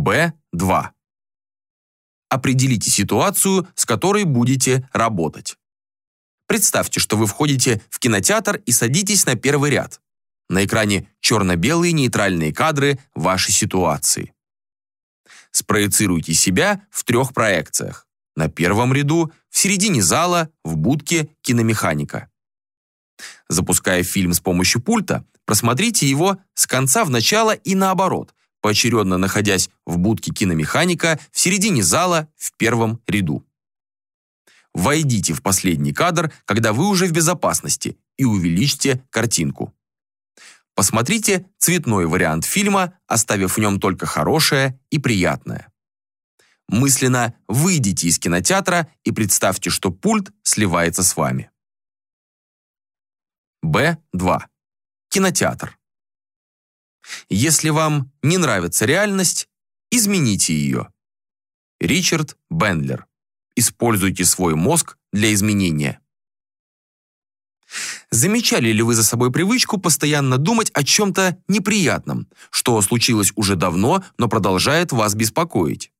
Б2. Определите ситуацию, с которой будете работать. Представьте, что вы входите в кинотеатр и садитесь на первый ряд. На экране черно-белые нейтральные кадры вашей ситуации. Спроецируйте себя в трех проекциях. На первом ряду, в середине зала, в будке киномеханика. Запуская фильм с помощью пульта, просмотрите его с конца в начало и наоборот, поочередно находясь в будке киномеханика, в середине зала, в первом ряду. Войдите в последний кадр, когда вы уже в безопасности, и увеличьте картинку. Посмотрите цветной вариант фильма, оставив в нем только хорошее и приятное. Мысленно выйдите из кинотеатра и представьте, что пульт сливается с вами. Б2. Кинотеатр. Если вам не нравится реальность, измените ее. Ричард Бендлер. Используйте свой мозг для изменения. Замечали ли вы за собой привычку постоянно думать о чем-то неприятном, что случилось уже давно, но продолжает вас беспокоить?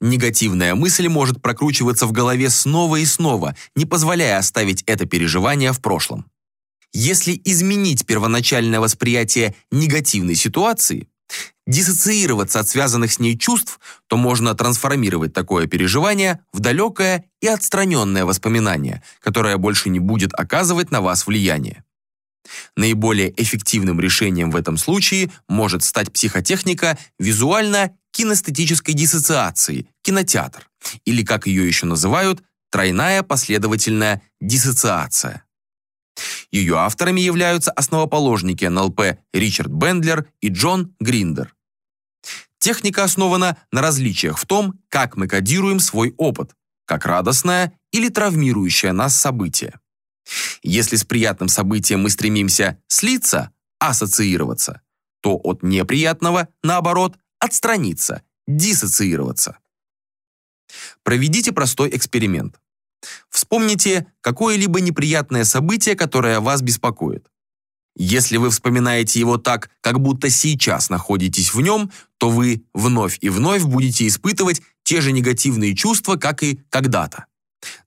Негативная мысль может прокручиваться в голове снова и снова, не позволяя оставить это переживание в прошлом. Если изменить первоначальное восприятие негативной ситуации, диссоциироваться от связанных с ней чувств, то можно трансформировать такое переживание в далекое и отстраненное воспоминание, которое больше не будет оказывать на вас влияние. Наиболее эффективным решением в этом случае может стать психотехника визуально-кинестетической диссоциации, кинотеатр, или, как ее еще называют, тройная последовательная диссоциация. Ее авторами являются основоположники НЛП Ричард Бендлер и Джон Гриндер. Техника основана на различиях в том, как мы кодируем свой опыт, как радостное или травмирующее нас событие. Если с приятным событием мы стремимся слиться, ассоциироваться, то от неприятного, наоборот, отстраниться, диссоциироваться. Проведите простой эксперимент. Вспомните какое-либо неприятное событие, которое вас беспокоит. Если вы вспоминаете его так, как будто сейчас находитесь в нем, то вы вновь и вновь будете испытывать те же негативные чувства, как и когда-то.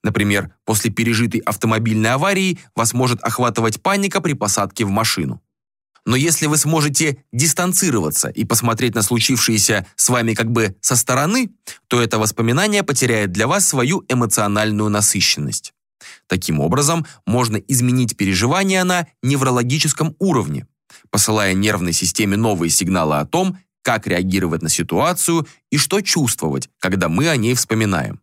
Например, после пережитой автомобильной аварии вас может охватывать паника при посадке в машину. Но если вы сможете дистанцироваться и посмотреть на случившееся с вами как бы со стороны, то это воспоминание потеряет для вас свою эмоциональную насыщенность. Таким образом, можно изменить переживания на неврологическом уровне, посылая нервной системе новые сигналы о том, как реагировать на ситуацию и что чувствовать, когда мы о ней вспоминаем.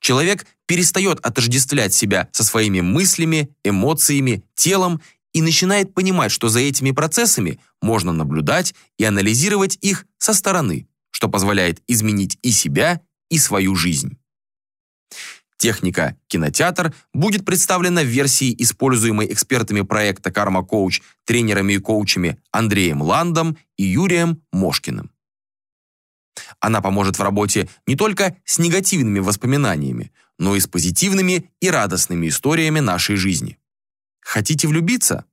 Человек перестает отождествлять себя со своими мыслями, эмоциями, телом и начинает понимать, что за этими процессами можно наблюдать и анализировать их со стороны, что позволяет изменить и себя, и свою жизнь. Техника «Кинотеатр» будет представлена в версии, используемой экспертами проекта «Карма Коуч», тренерами и коучами Андреем Ландом и Юрием Мошкиным. Она поможет в работе не только с негативными воспоминаниями, но и с позитивными и радостными историями нашей жизни. Хотите влюбиться?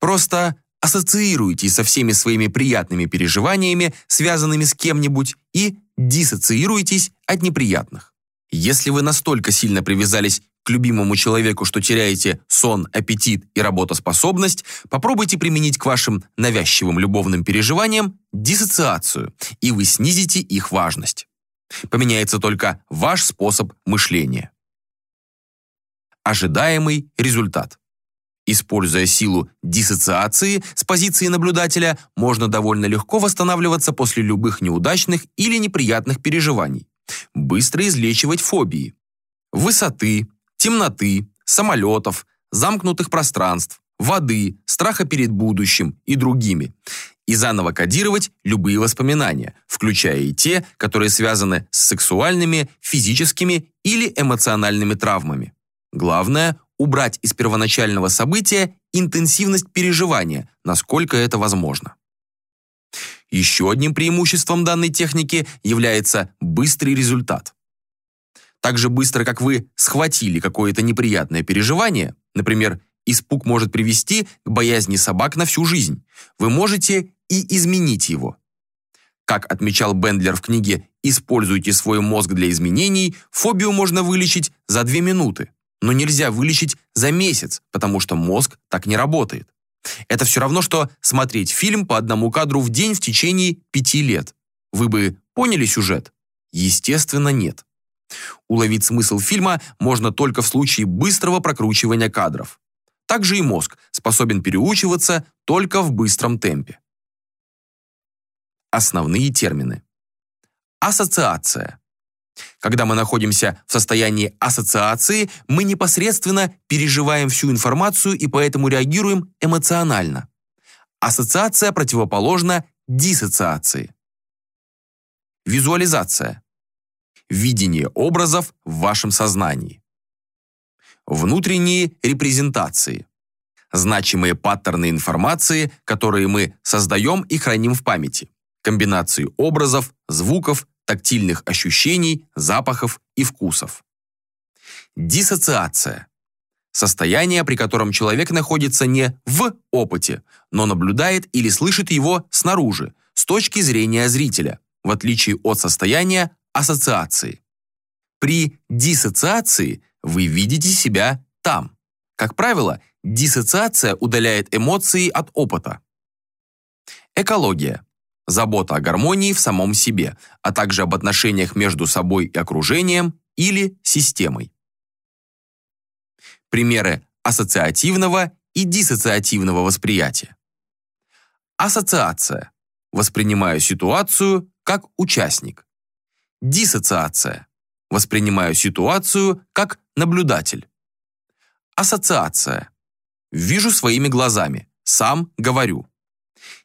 Просто ассоциируйте со всеми своими приятными переживаниями, связанными с кем-нибудь, и диссоциируйтесь от неприятных. Если вы настолько сильно привязались к любимому человеку, что теряете сон, аппетит и работоспособность, попробуйте применить к вашим навязчивым любовным переживаниям диссоциацию, и вы снизите их важность. Поменяется только ваш способ мышления. Ожидаемый результат. Используя силу диссоциации с позиции наблюдателя, можно довольно легко восстанавливаться после любых неудачных или неприятных переживаний. Быстро излечивать фобии. Высоты, темноты, самолетов, замкнутых пространств, воды, страха перед будущим и другими. И заново кодировать любые воспоминания, включая и те, которые связаны с сексуальными, физическими или эмоциональными травмами. Главное убрать из первоначального события интенсивность переживания, насколько это возможно. Еще одним преимуществом данной техники является быстрый результат. Так же быстро, как вы схватили какое-то неприятное переживание, например, испуг может привести к боязни собак на всю жизнь, вы можете и изменить его. Как отмечал Бендлер в книге «Используйте свой мозг для изменений», фобию можно вылечить за две минуты, но нельзя вылечить за месяц, потому что мозг так не работает. Это все равно, что смотреть фильм по одному кадру в день в течение пяти лет. Вы бы поняли сюжет? Естественно, нет. Уловить смысл фильма можно только в случае быстрого прокручивания кадров. Также и мозг способен переучиваться только в быстром темпе. Основные термины. Ассоциация. Когда мы находимся в состоянии ассоциации, мы непосредственно переживаем всю информацию и поэтому реагируем эмоционально. Ассоциация противоположна диссоциации. Визуализация. Видение образов в вашем сознании. Внутренние репрезентации. Значимые паттерны информации, которые мы создаем и храним в памяти. Комбинации образов, звуков, тактильных ощущений, запахов и вкусов. Диссоциация. Состояние, при котором человек находится не в опыте, но наблюдает или слышит его снаружи, с точки зрения зрителя, в отличие от состояния ассоциации. При диссоциации вы видите себя там. Как правило, диссоциация удаляет эмоции от опыта. Экология забота о гармонии в самом себе, а также об отношениях между собой и окружением или системой. Примеры ассоциативного и диссоциативного восприятия. Ассоциация. Воспринимаю ситуацию как участник. Диссоциация. Воспринимаю ситуацию как наблюдатель. Ассоциация. Вижу своими глазами, сам говорю.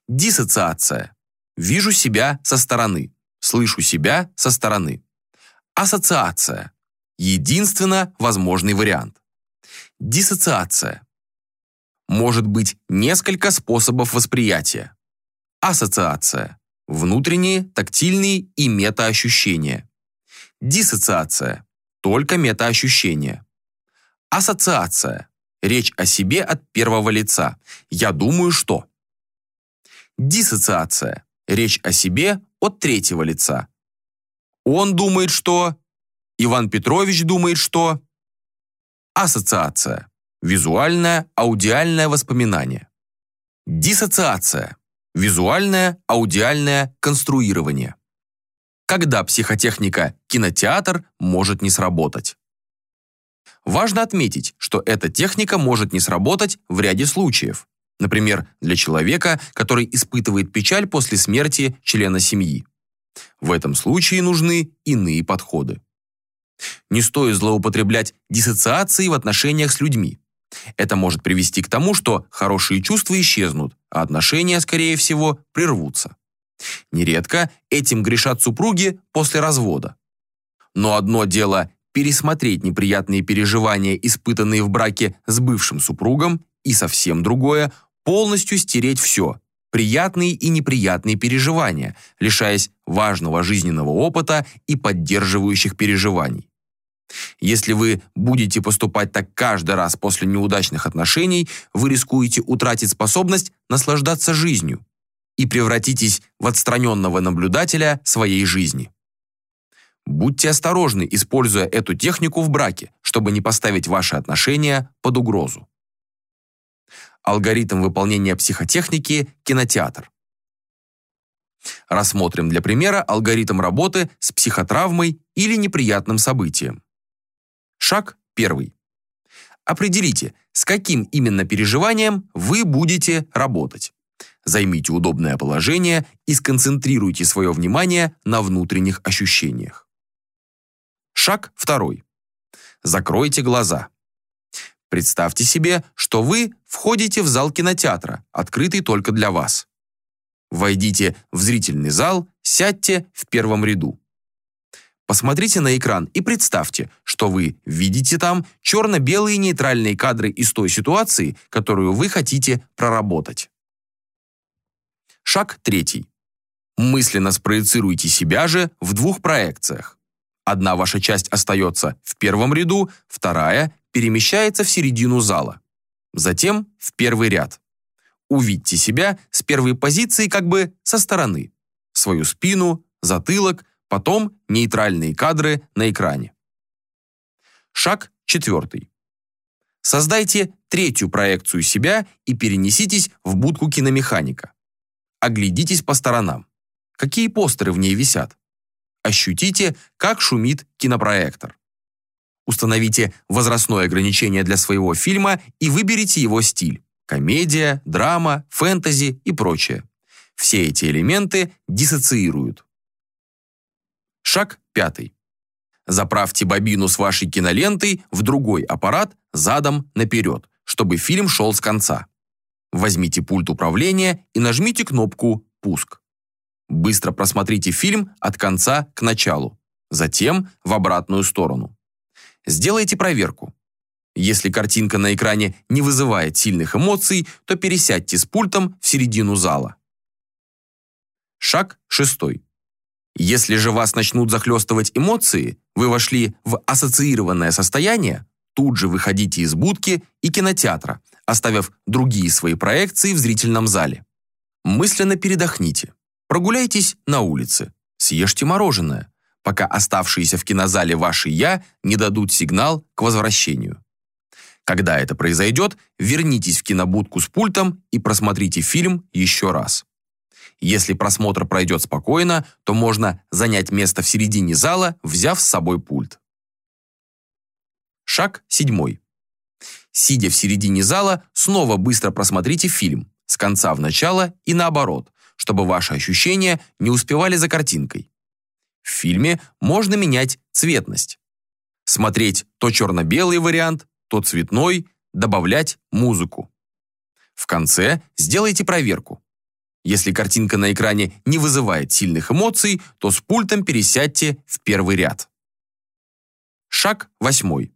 Диссоциация. Вижу себя со стороны. Слышу себя со стороны. Ассоциация. Единственно возможный вариант. Диссоциация. Может быть несколько способов восприятия. Ассоциация. Внутренние, тактильные и метаощущения. Диссоциация. Только метаощущения. Ассоциация. Речь о себе от первого лица. Я думаю, что. Диссоциация. Речь о себе от третьего лица. Он думает, что... Иван Петрович думает, что... Ассоциация. Визуальное, аудиальное воспоминание. Диссоциация. Визуальное, аудиальное конструирование. Когда психотехника кинотеатр может не сработать. Важно отметить, что эта техника может не сработать в ряде случаев. Например, для человека, который испытывает печаль после смерти члена семьи. В этом случае нужны иные подходы. Не стоит злоупотреблять диссоциацией в отношениях с людьми. Это может привести к тому, что хорошие чувства исчезнут, а отношения, скорее всего, прервутся. Нередко этим грешат супруги после развода. Но одно дело пересмотреть неприятные переживания, испытанные в браке с бывшим супругом, и совсем другое полностью стереть все, приятные и неприятные переживания, лишаясь важного жизненного опыта и поддерживающих переживаний. Если вы будете поступать так каждый раз после неудачных отношений, вы рискуете утратить способность наслаждаться жизнью и превратитесь в отстраненного наблюдателя своей жизни. Будьте осторожны, используя эту технику в браке, чтобы не поставить ваши отношения под угрозу. Алгоритм выполнения психотехники кинотеатр. Рассмотрим для примера алгоритм работы с психотравмой или неприятным событием. Шаг первый. Определите, с каким именно переживанием вы будете работать. Займите удобное положение и сконцентрируйте свое внимание на внутренних ощущениях. Шаг второй. Закройте глаза. Представьте себе, что вы входите в зал кинотеатра, открытый только для вас. Войдите в зрительный зал, сядьте в первом ряду. Посмотрите на экран и представьте, что вы видите там черно-белые нейтральные кадры из той ситуации, которую вы хотите проработать. Шаг третий. Мысленно спроецируйте себя же в двух проекциях. Одна ваша часть остается в первом ряду, вторая перемещается в середину зала. Затем в первый ряд. Увидьте себя с первой позиции как бы со стороны. свою спину, затылок, потом нейтральные кадры на экране. Шаг четвертый. Создайте третью проекцию себя и перенеситесь в будку киномеханика. Оглядитесь по сторонам. Какие постеры в ней висят? Ощутите, как шумит кинопроектор. Установите возрастное ограничение для своего фильма и выберите его стиль – комедия, драма, фэнтези и прочее. Все эти элементы диссоциируют. Шаг пятый. Заправьте бобину с вашей кинолентой в другой аппарат задом наперед, чтобы фильм шел с конца. Возьмите пульт управления и нажмите кнопку «Пуск». Быстро просмотрите фильм от конца к началу, затем в обратную сторону. Сделайте проверку. Если картинка на экране не вызывает сильных эмоций, то пересядьте с пультом в середину зала. Шаг шестой. Если же вас начнут захлестывать эмоции, вы вошли в ассоциированное состояние, тут же выходите из будки и кинотеатра, оставив другие свои проекции в зрительном зале. Мысленно передохните. Прогуляйтесь на улице. Съешьте мороженое, пока оставшиеся в кинозале ваши «я» не дадут сигнал к возвращению. Когда это произойдет, вернитесь в кинобудку с пультом и просмотрите фильм еще раз. Если просмотр пройдет спокойно, то можно занять место в середине зала, взяв с собой пульт. Шаг седьмой. Сидя в середине зала, снова быстро просмотрите фильм, с конца в начало и наоборот, чтобы ваши ощущения не успевали за картинкой. В фильме можно менять цветность. Смотреть то черно-белый вариант, то цветной, добавлять музыку. В конце сделайте проверку. Если картинка на экране не вызывает сильных эмоций, то с пультом пересядьте в первый ряд. Шаг восьмой.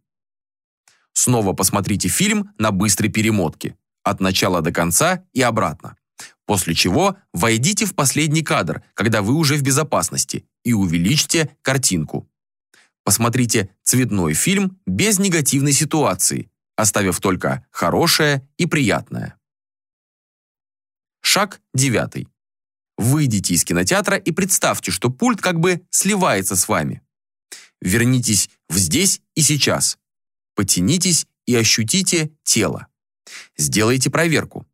Снова посмотрите фильм на быстрой перемотке, от начала до конца и обратно. После чего войдите в последний кадр, когда вы уже в безопасности, и увеличьте картинку. Посмотрите цветной фильм без негативной ситуации, оставив только хорошее и приятное. Шаг девятый. Выйдите из кинотеатра и представьте, что пульт как бы сливается с вами. Вернитесь в здесь и сейчас. Потянитесь и ощутите тело. Сделайте проверку.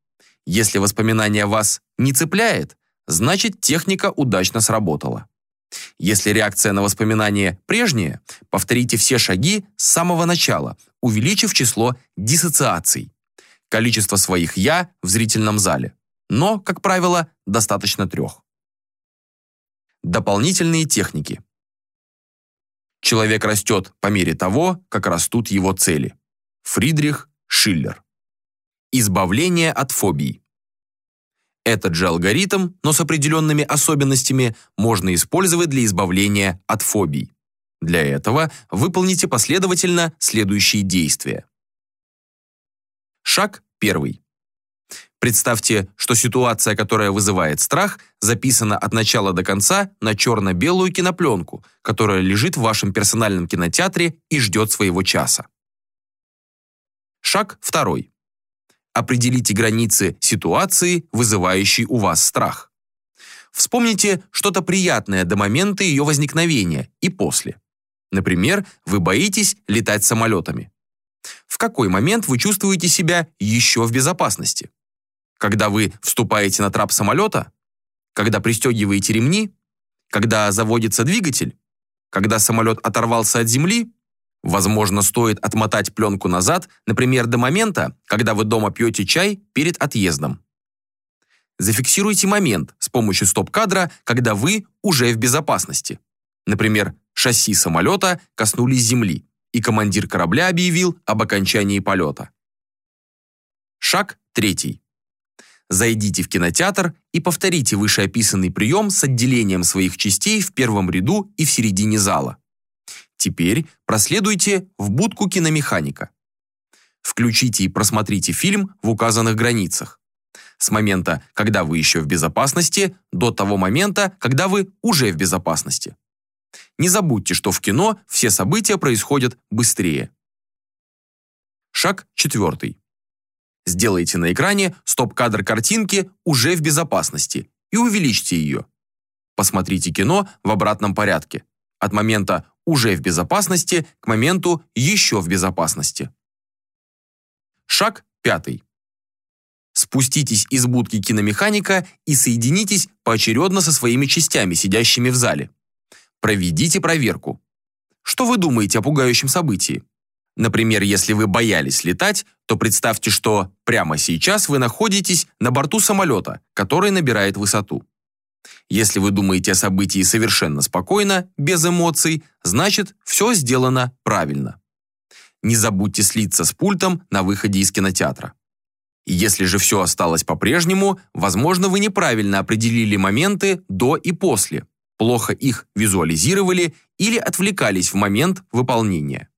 Если воспоминание вас не цепляет, значит техника удачно сработала. Если реакция на воспоминание прежняя, повторите все шаги с самого начала, увеличив число диссоциаций. Количество своих «я» в зрительном зале но, как правило, достаточно трех. Дополнительные техники. Человек растет по мере того, как растут его цели. Фридрих Шиллер. Избавление от фобий. Этот же алгоритм, но с определенными особенностями, можно использовать для избавления от фобий. Для этого выполните последовательно следующие действия. Шаг первый. Представьте, что ситуация, которая вызывает страх, записана от начала до конца на черно-белую кинопленку, которая лежит в вашем персональном кинотеатре и ждет своего часа. Шаг второй. Определите границы ситуации, вызывающей у вас страх. Вспомните что-то приятное до момента ее возникновения и после. Например, вы боитесь летать самолетами. В какой момент вы чувствуете себя еще в безопасности? Когда вы вступаете на трап самолета? Когда пристегиваете ремни? Когда заводится двигатель? Когда самолет оторвался от земли? Возможно, стоит отмотать пленку назад, например, до момента, когда вы дома пьете чай перед отъездом. Зафиксируйте момент с помощью стоп-кадра, когда вы уже в безопасности. Например, шасси самолета коснулись земли, и командир корабля объявил об окончании полета. Шаг третий. Зайдите в кинотеатр и повторите вышеописанный прием с отделением своих частей в первом ряду и в середине зала. Теперь проследуйте в будку киномеханика. Включите и просмотрите фильм в указанных границах. С момента, когда вы еще в безопасности, до того момента, когда вы уже в безопасности. Не забудьте, что в кино все события происходят быстрее. Шаг четвертый. Сделайте на экране стоп-кадр картинки уже в безопасности и увеличьте ее. Посмотрите кино в обратном порядке. От момента «уже в безопасности» к моменту «еще в безопасности». Шаг пятый. Спуститесь из будки киномеханика и соединитесь поочередно со своими частями, сидящими в зале. Проведите проверку. Что вы думаете о пугающем событии? Например, если вы боялись летать, то представьте, что прямо сейчас вы находитесь на борту самолета, который набирает высоту. Если вы думаете о событии совершенно спокойно, без эмоций, значит, все сделано правильно. Не забудьте слиться с пультом на выходе из кинотеатра. Если же все осталось по-прежнему, возможно, вы неправильно определили моменты до и после, плохо их визуализировали или отвлекались в момент выполнения.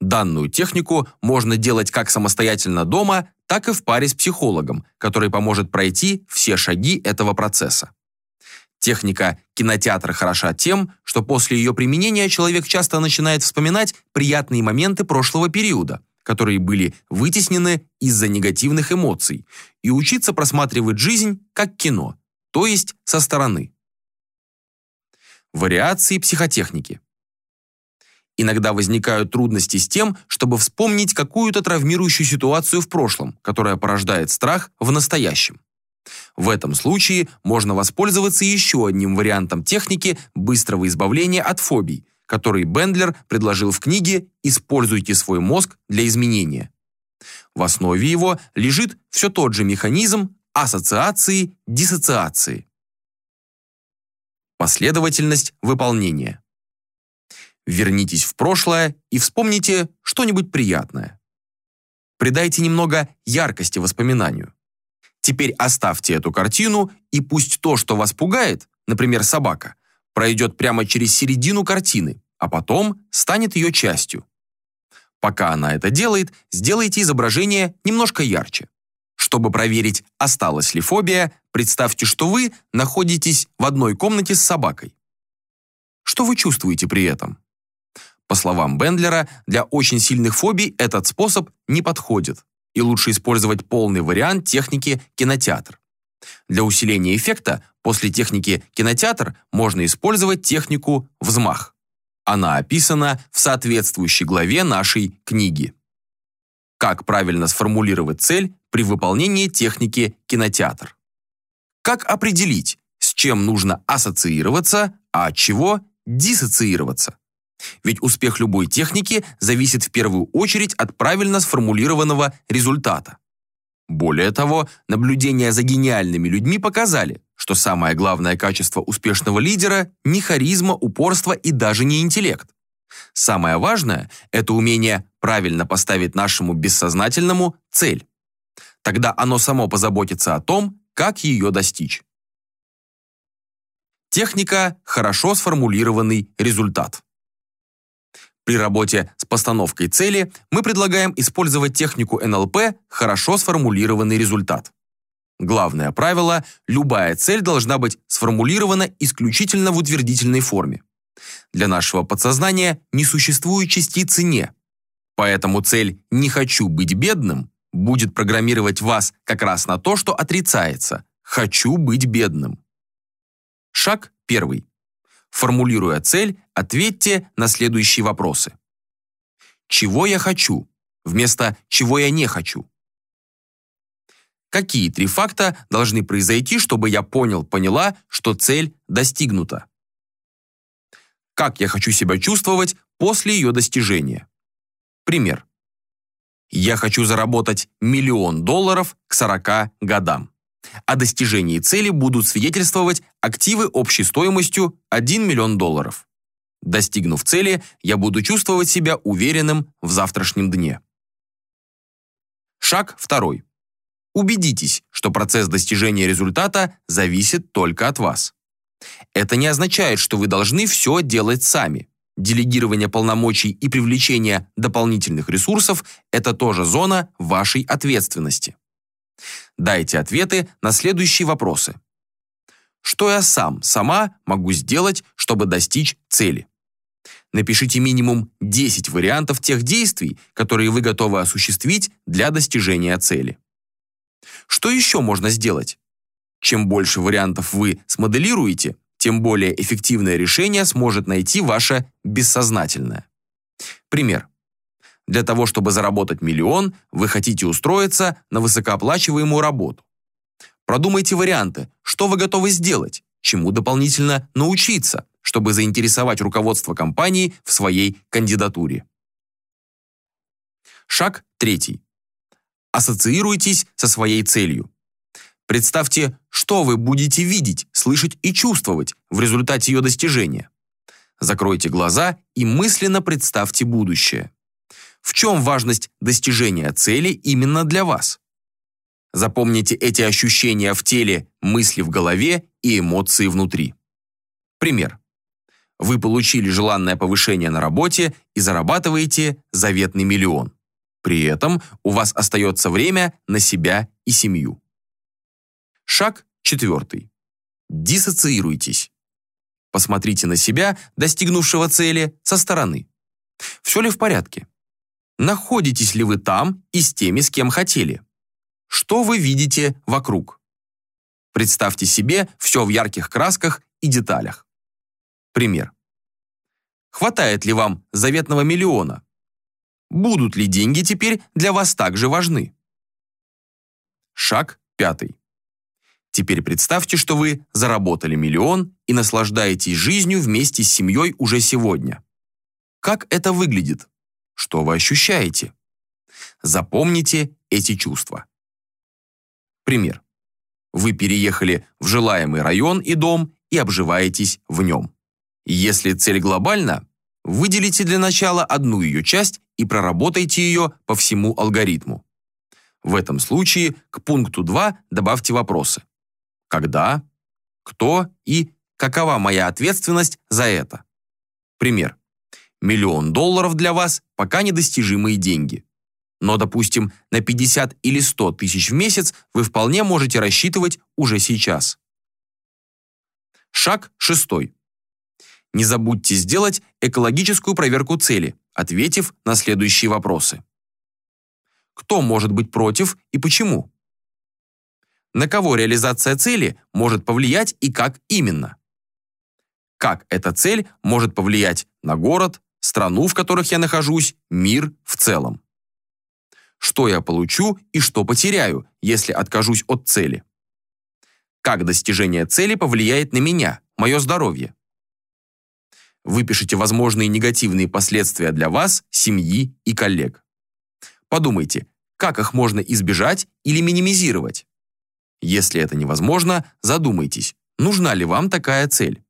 Данную технику можно делать как самостоятельно дома, так и в паре с психологом, который поможет пройти все шаги этого процесса. Техника кинотеатра хороша тем, что после ее применения человек часто начинает вспоминать приятные моменты прошлого периода, которые были вытеснены из-за негативных эмоций, и учиться просматривать жизнь как кино, то есть со стороны. Вариации психотехники. Иногда возникают трудности с тем, чтобы вспомнить какую-то травмирующую ситуацию в прошлом, которая порождает страх в настоящем. В этом случае можно воспользоваться еще одним вариантом техники быстрого избавления от фобий, который Бендлер предложил в книге «Используйте свой мозг для изменения». В основе его лежит все тот же механизм ассоциации-диссоциации. Последовательность выполнения. Вернитесь в прошлое и вспомните что-нибудь приятное. Придайте немного яркости воспоминанию. Теперь оставьте эту картину, и пусть то, что вас пугает, например, собака, пройдет прямо через середину картины, а потом станет ее частью. Пока она это делает, сделайте изображение немножко ярче. Чтобы проверить, осталась ли фобия, представьте, что вы находитесь в одной комнате с собакой. Что вы чувствуете при этом? По словам Бендлера, для очень сильных фобий этот способ не подходит и лучше использовать полный вариант техники кинотеатр. Для усиления эффекта после техники кинотеатр можно использовать технику взмах. Она описана в соответствующей главе нашей книги. Как правильно сформулировать цель при выполнении техники кинотеатр? Как определить, с чем нужно ассоциироваться, а от чего диссоциироваться? Ведь успех любой техники зависит в первую очередь от правильно сформулированного результата. Более того, наблюдения за гениальными людьми показали, что самое главное качество успешного лидера – не харизма, упорство и даже не интеллект. Самое важное – это умение правильно поставить нашему бессознательному цель. Тогда оно само позаботится о том, как ее достичь. Техника – хорошо сформулированный результат. При работе с постановкой цели мы предлагаем использовать технику НЛП «хорошо сформулированный результат». Главное правило – любая цель должна быть сформулирована исключительно в утвердительной форме. Для нашего подсознания не существует частицы «не». Поэтому цель «не хочу быть бедным» будет программировать вас как раз на то, что отрицается «хочу быть бедным». Шаг первый. Формулируя цель, ответьте на следующие вопросы. Чего я хочу? Вместо чего я не хочу? Какие три факта должны произойти, чтобы я понял, поняла, что цель достигнута? Как я хочу себя чувствовать после ее достижения? Пример. Я хочу заработать миллион долларов к 40 годам. О достижении цели будут свидетельствовать активы общей стоимостью 1 миллион долларов. Достигнув цели, я буду чувствовать себя уверенным в завтрашнем дне. Шаг второй. Убедитесь, что процесс достижения результата зависит только от вас. Это не означает, что вы должны все делать сами. Делегирование полномочий и привлечение дополнительных ресурсов – это тоже зона вашей ответственности. Дайте ответы на следующие вопросы. Что я сам, сама могу сделать, чтобы достичь цели? Напишите минимум 10 вариантов тех действий, которые вы готовы осуществить для достижения цели. Что еще можно сделать? Чем больше вариантов вы смоделируете, тем более эффективное решение сможет найти ваше бессознательное. Пример. Для того, чтобы заработать миллион, вы хотите устроиться на высокооплачиваемую работу. Продумайте варианты, что вы готовы сделать, чему дополнительно научиться, чтобы заинтересовать руководство компании в своей кандидатуре. Шаг третий. Ассоциируйтесь со своей целью. Представьте, что вы будете видеть, слышать и чувствовать в результате ее достижения. Закройте глаза и мысленно представьте будущее. В чем важность достижения цели именно для вас? Запомните эти ощущения в теле, мысли в голове и эмоции внутри. Пример. Вы получили желанное повышение на работе и зарабатываете заветный миллион. При этом у вас остается время на себя и семью. Шаг четвертый. Диссоциируйтесь. Посмотрите на себя, достигнувшего цели, со стороны. Все ли в порядке? Находитесь ли вы там и с теми, с кем хотели? Что вы видите вокруг? Представьте себе все в ярких красках и деталях. Пример. Хватает ли вам заветного миллиона? Будут ли деньги теперь для вас также важны? Шаг пятый. Теперь представьте, что вы заработали миллион и наслаждаетесь жизнью вместе с семьей уже сегодня. Как это выглядит? Что вы ощущаете? Запомните эти чувства. Пример. Вы переехали в желаемый район и дом и обживаетесь в нем. Если цель глобальна, выделите для начала одну ее часть и проработайте ее по всему алгоритму. В этом случае к пункту 2 добавьте вопросы. Когда? Кто? И какова моя ответственность за это? Пример. Миллион долларов для вас – пока недостижимые деньги. Но, допустим, на 50 или 100 тысяч в месяц вы вполне можете рассчитывать уже сейчас. Шаг шестой. Не забудьте сделать экологическую проверку цели, ответив на следующие вопросы. Кто может быть против и почему? На кого реализация цели может повлиять и как именно? Как эта цель может повлиять на город, страну, в которых я нахожусь, мир в целом? Что я получу и что потеряю, если откажусь от цели? Как достижение цели повлияет на меня, мое здоровье? Выпишите возможные негативные последствия для вас, семьи и коллег. Подумайте, как их можно избежать или минимизировать. Если это невозможно, задумайтесь, нужна ли вам такая цель.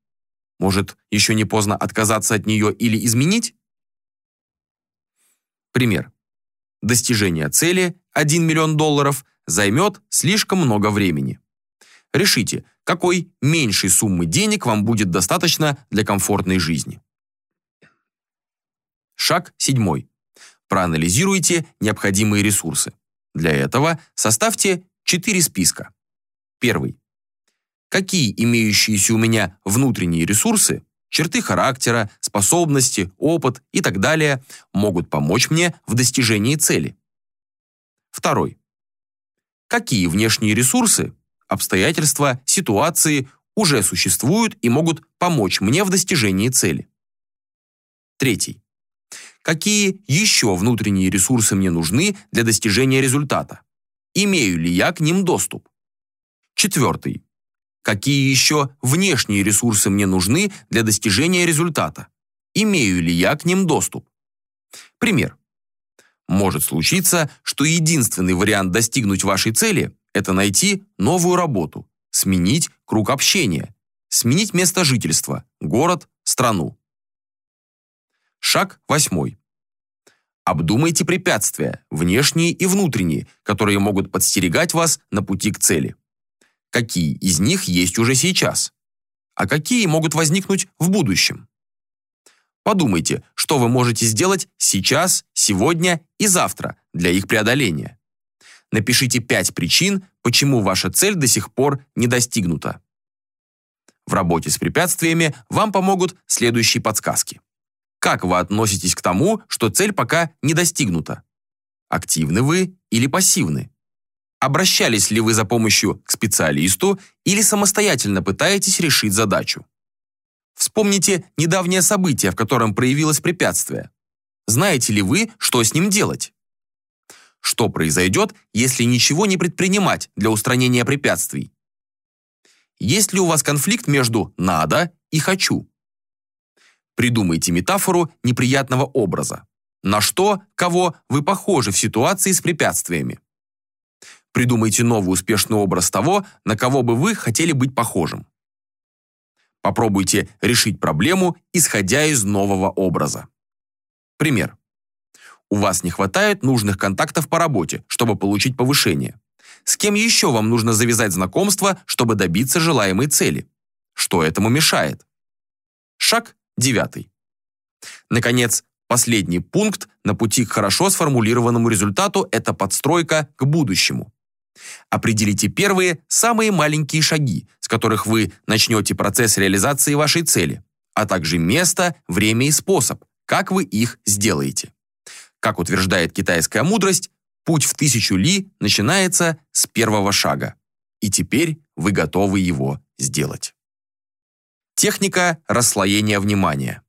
Может, еще не поздно отказаться от нее или изменить? Пример. Достижение цели 1 миллион долларов займет слишком много времени. Решите, какой меньшей суммы денег вам будет достаточно для комфортной жизни. Шаг 7. Проанализируйте необходимые ресурсы. Для этого составьте 4 списка. Первый. Какие имеющиеся у меня внутренние ресурсы, черты характера, способности, опыт и так далее могут помочь мне в достижении цели? Второй. Какие внешние ресурсы, обстоятельства, ситуации уже существуют и могут помочь мне в достижении цели? Третий. Какие еще внутренние ресурсы мне нужны для достижения результата? Имею ли я к ним доступ? Четвертый. Какие еще внешние ресурсы мне нужны для достижения результата? Имею ли я к ним доступ? Пример. Может случиться, что единственный вариант достигнуть вашей цели – это найти новую работу, сменить круг общения, сменить место жительства, город, страну. Шаг восьмой. Обдумайте препятствия, внешние и внутренние, которые могут подстерегать вас на пути к цели какие из них есть уже сейчас, а какие могут возникнуть в будущем. Подумайте, что вы можете сделать сейчас, сегодня и завтра для их преодоления. Напишите пять причин, почему ваша цель до сих пор не достигнута. В работе с препятствиями вам помогут следующие подсказки. Как вы относитесь к тому, что цель пока не достигнута? Активны вы или пассивны? Обращались ли вы за помощью к специалисту или самостоятельно пытаетесь решить задачу? Вспомните недавнее событие, в котором проявилось препятствие. Знаете ли вы, что с ним делать? Что произойдет, если ничего не предпринимать для устранения препятствий? Есть ли у вас конфликт между «надо» и «хочу»? Придумайте метафору неприятного образа. На что, кого вы похожи в ситуации с препятствиями? Придумайте новый успешный образ того, на кого бы вы хотели быть похожим. Попробуйте решить проблему, исходя из нового образа. Пример. У вас не хватает нужных контактов по работе, чтобы получить повышение. С кем еще вам нужно завязать знакомство, чтобы добиться желаемой цели? Что этому мешает? Шаг девятый. Наконец, последний пункт на пути к хорошо сформулированному результату – это подстройка к будущему. Определите первые, самые маленькие шаги, с которых вы начнете процесс реализации вашей цели, а также место, время и способ, как вы их сделаете. Как утверждает китайская мудрость, путь в тысячу ли начинается с первого шага. И теперь вы готовы его сделать. Техника расслоения внимания.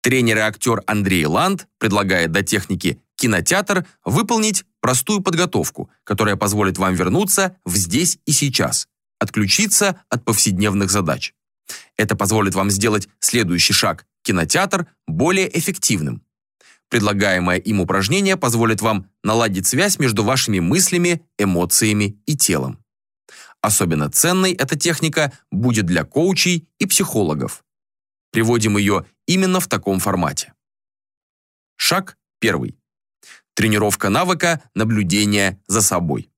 Тренер и актер Андрей Ланд предлагает до техники кинотеатр выполнить простую подготовку, которая позволит вам вернуться в здесь и сейчас, отключиться от повседневных задач. Это позволит вам сделать следующий шаг – кинотеатр более эффективным. Предлагаемое им упражнение позволит вам наладить связь между вашими мыслями, эмоциями и телом. Особенно ценной эта техника будет для коучей и психологов. Приводим ее именно в таком формате. Шаг первый. Тренировка навыка наблюдения за собой.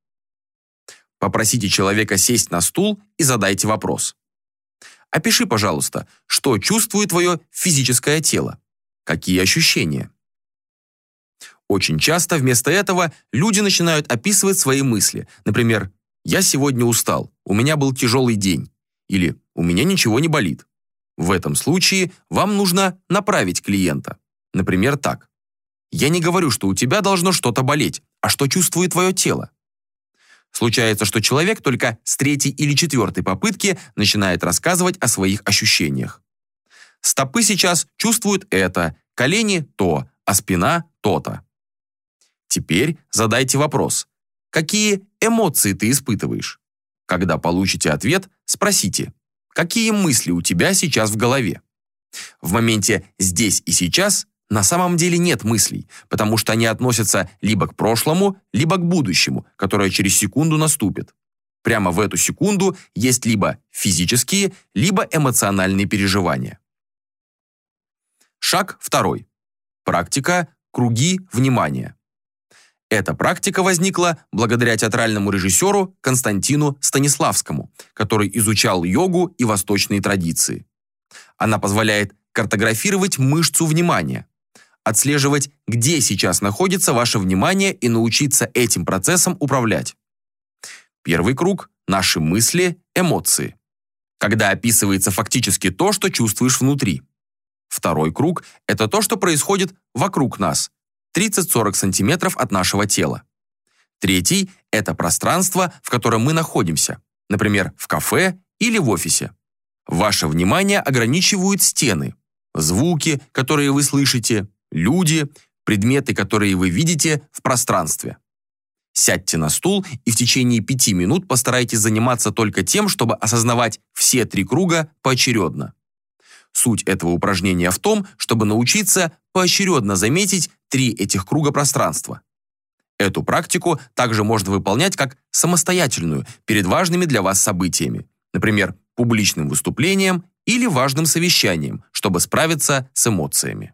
Попросите человека сесть на стул и задайте вопрос. Опиши, пожалуйста, что чувствует твое физическое тело. Какие ощущения? Очень часто вместо этого люди начинают описывать свои мысли. Например, «Я сегодня устал, у меня был тяжелый день» или «У меня ничего не болит». В этом случае вам нужно направить клиента. Например, так. Я не говорю, что у тебя должно что-то болеть, а что чувствует твое тело. Случается, что человек только с третьей или четвертой попытки начинает рассказывать о своих ощущениях. Стопы сейчас чувствуют это, колени – то, а спина – то-то. Теперь задайте вопрос. Какие эмоции ты испытываешь? Когда получите ответ, спросите, какие мысли у тебя сейчас в голове? В моменте «здесь и сейчас» На самом деле нет мыслей, потому что они относятся либо к прошлому, либо к будущему, которое через секунду наступит. Прямо в эту секунду есть либо физические, либо эмоциональные переживания. Шаг второй. Практика «Круги внимания». Эта практика возникла благодаря театральному режиссеру Константину Станиславскому, который изучал йогу и восточные традиции. Она позволяет картографировать мышцу внимания, отслеживать, где сейчас находится ваше внимание и научиться этим процессом управлять. Первый круг – наши мысли, эмоции. Когда описывается фактически то, что чувствуешь внутри. Второй круг – это то, что происходит вокруг нас, 30-40 сантиметров от нашего тела. Третий – это пространство, в котором мы находимся, например, в кафе или в офисе. Ваше внимание ограничивают стены, звуки, которые вы слышите, люди, предметы, которые вы видите в пространстве. Сядьте на стул и в течение пяти минут постарайтесь заниматься только тем, чтобы осознавать все три круга поочередно. Суть этого упражнения в том, чтобы научиться поочередно заметить три этих круга пространства. Эту практику также можно выполнять как самостоятельную перед важными для вас событиями, например, публичным выступлением или важным совещанием, чтобы справиться с эмоциями.